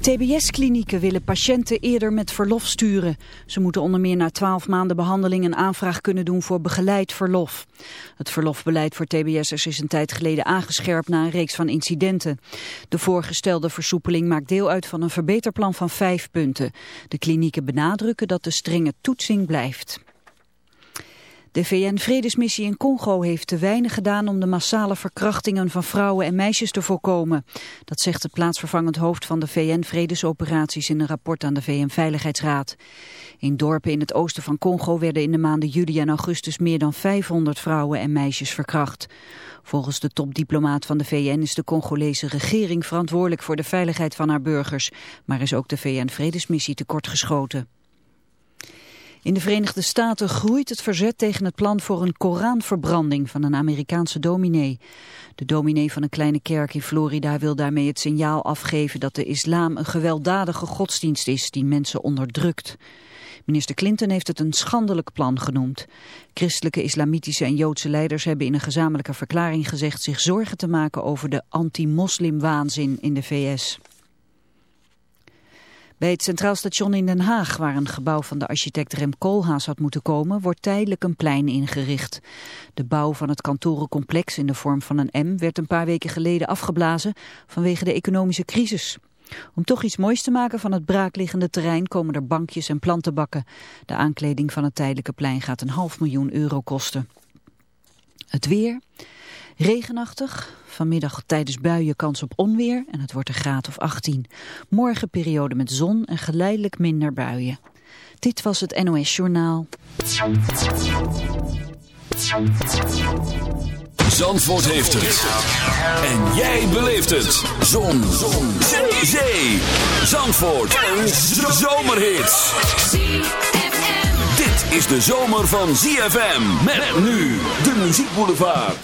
TBS-klinieken willen patiënten eerder met verlof sturen. Ze moeten onder meer na 12 maanden behandeling een aanvraag kunnen doen voor begeleid verlof. Het verlofbeleid voor TBS'ers is een tijd geleden aangescherpt na een reeks van incidenten. De voorgestelde versoepeling maakt deel uit van een verbeterplan van vijf punten. De klinieken benadrukken dat de strenge toetsing blijft. De VN-vredesmissie in Congo heeft te weinig gedaan om de massale verkrachtingen van vrouwen en meisjes te voorkomen. Dat zegt het plaatsvervangend hoofd van de VN-vredesoperaties in een rapport aan de VN-veiligheidsraad. In dorpen in het oosten van Congo werden in de maanden juli en augustus meer dan 500 vrouwen en meisjes verkracht. Volgens de topdiplomaat van de VN is de Congolese regering verantwoordelijk voor de veiligheid van haar burgers, maar is ook de VN-vredesmissie tekortgeschoten. In de Verenigde Staten groeit het verzet tegen het plan voor een Koranverbranding van een Amerikaanse dominee. De dominee van een kleine kerk in Florida wil daarmee het signaal afgeven dat de islam een gewelddadige godsdienst is die mensen onderdrukt. Minister Clinton heeft het een schandelijk plan genoemd. Christelijke, islamitische en Joodse leiders hebben in een gezamenlijke verklaring gezegd zich zorgen te maken over de anti-moslimwaanzin in de VS. Bij het Centraal Station in Den Haag, waar een gebouw van de architect Rem Koolhaas had moeten komen, wordt tijdelijk een plein ingericht. De bouw van het kantorencomplex in de vorm van een M werd een paar weken geleden afgeblazen vanwege de economische crisis. Om toch iets moois te maken van het braakliggende terrein komen er bankjes en plantenbakken. De aankleding van het tijdelijke plein gaat een half miljoen euro kosten. Het weer... Regenachtig, vanmiddag tijdens buien kans op onweer en het wordt een graad of 18. Morgen periode met zon en geleidelijk minder buien. Dit was het NOS Journaal. Zandvoort heeft het. En jij beleeft het. Zon. Zon. Zee. Zee. Zandvoort. Een zomerhit. Dit is de zomer van ZFM. Met nu de muziekboulevard.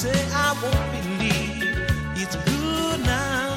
Say I won't believe it's good night.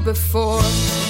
before.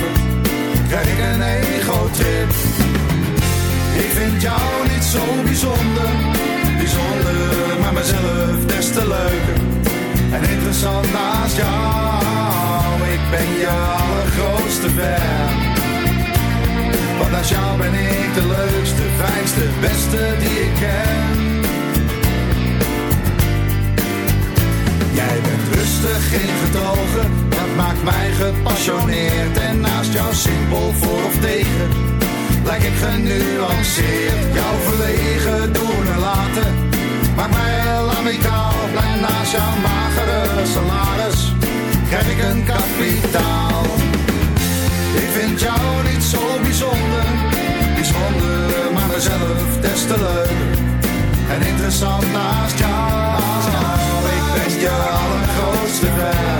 Wegcijfert, krijg ik een ego-trip. Ik vind jou niet zo bijzonder, bijzonder, maar mezelf des te leuker. En interessant naast jou, ik ben je allergrootste fan. Want naast jou ben ik de leukste, fijnste, beste die ik ken. Jij bent rustig, geen getogen, maakt mij gepassioneerd. En naast jou simpel voor of tegen, lijk ik genuanceerd. Jouw verlegen doen en laten, maakt mij heel amicaal. Blij naast jouw magere salaris, krijg ik een kapitaal. Ik vind jou niet zo bijzonder, bijzonder, maar mezelf des te leuker. En interessant naast jou, ik ben je allergrootste fan.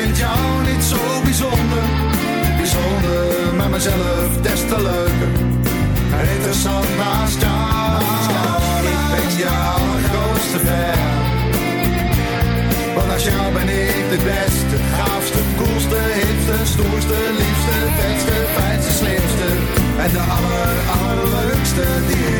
Vind jou niet zo bijzonder, bijzonder, maar mezelf des te leuker. Interessant naast jou, ik ben je allergrootste fan. Want naast jou ben ik de beste, gaafste, koelste, hipste, stoerste, liefste, vetste, fijnste, slimste. En de aller, allerleukste die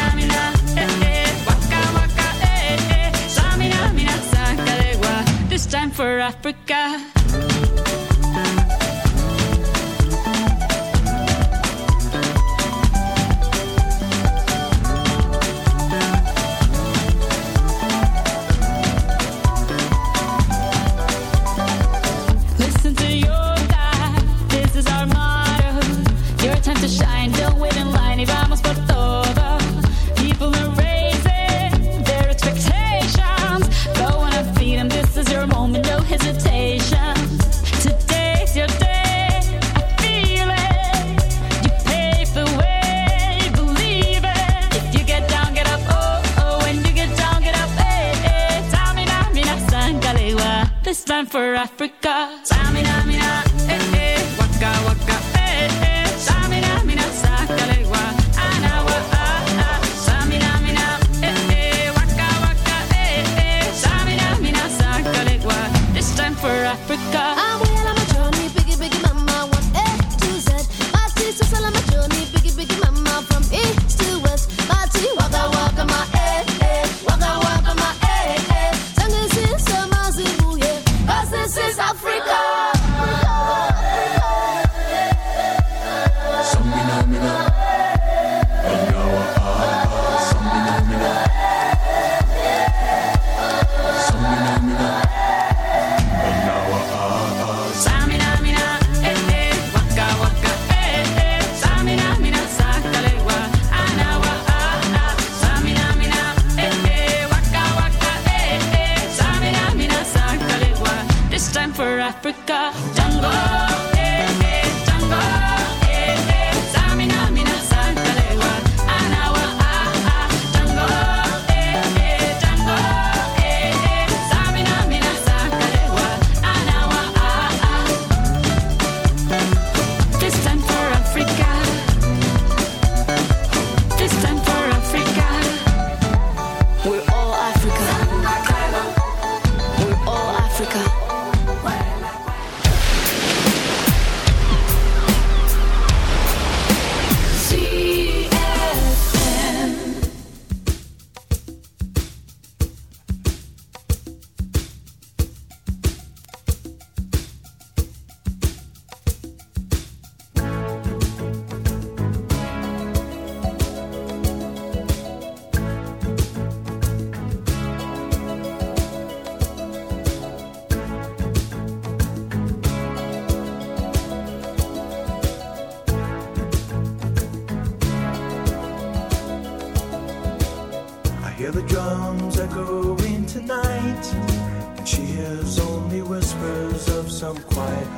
for Africa. Africa.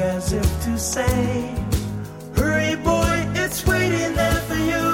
as if to say, Hurry, boy, it's waiting there for you.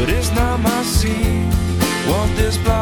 but it's not my scene. Want this block?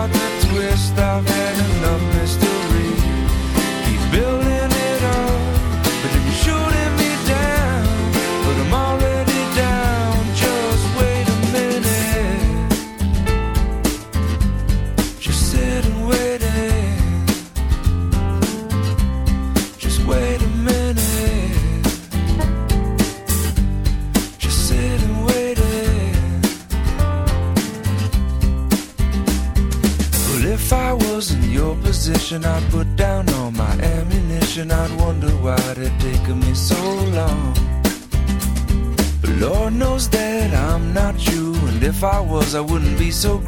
so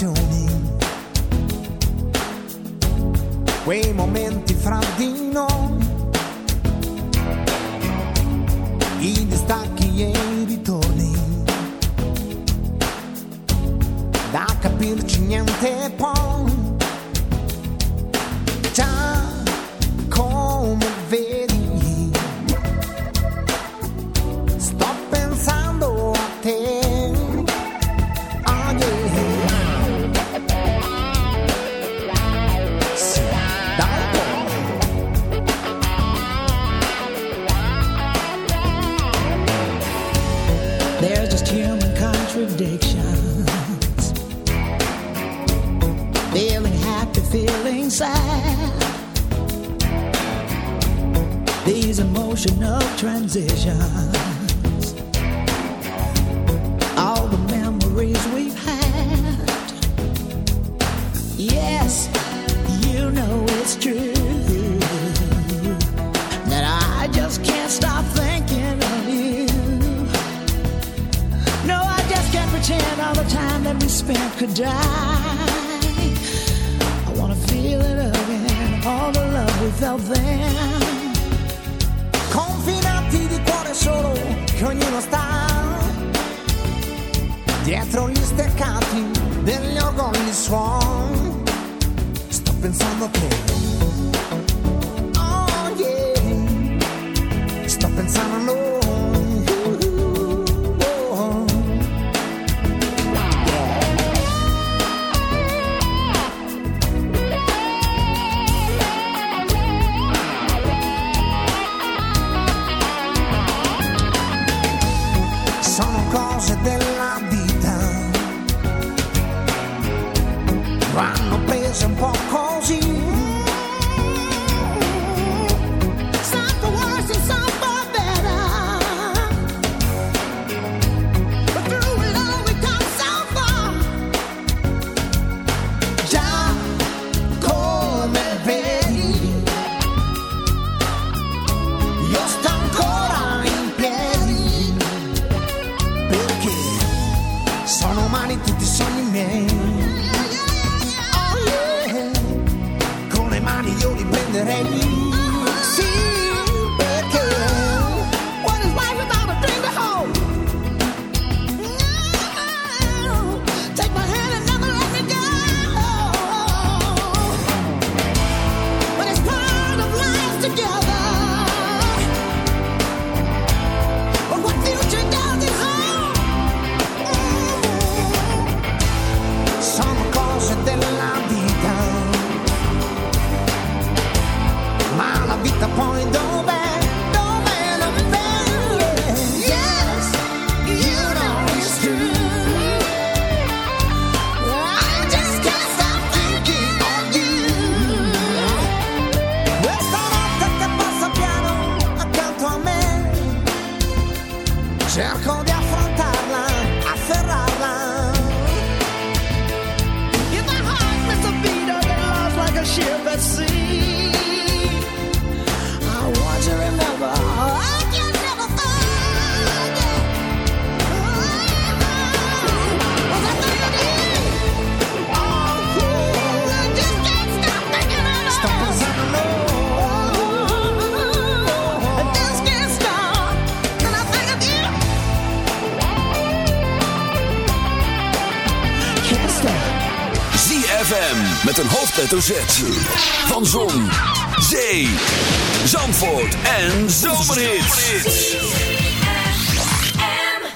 emozioni, quei momenti fra di noi transition. van Zon, Zee, Zandvoort en Zomerhits.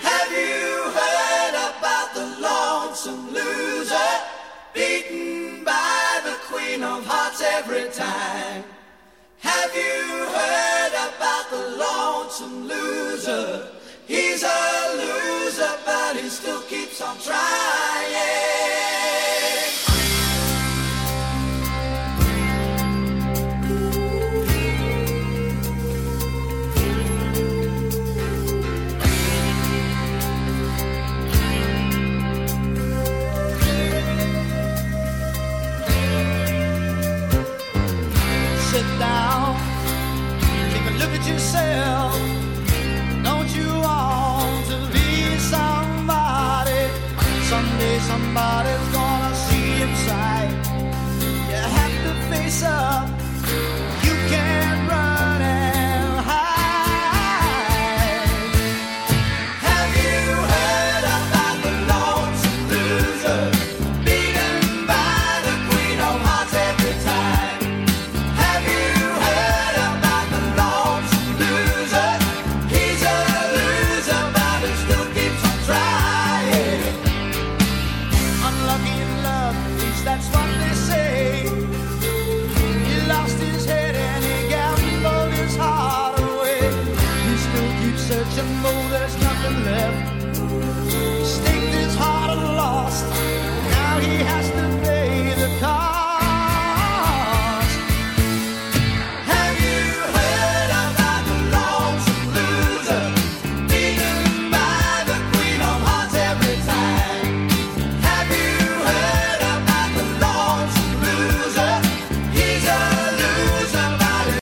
Have you heard about the lonesome loser? Beaten by the queen of hearts every time. Have you heard about the lonesome loser? He's a loser, but he still keeps on trying.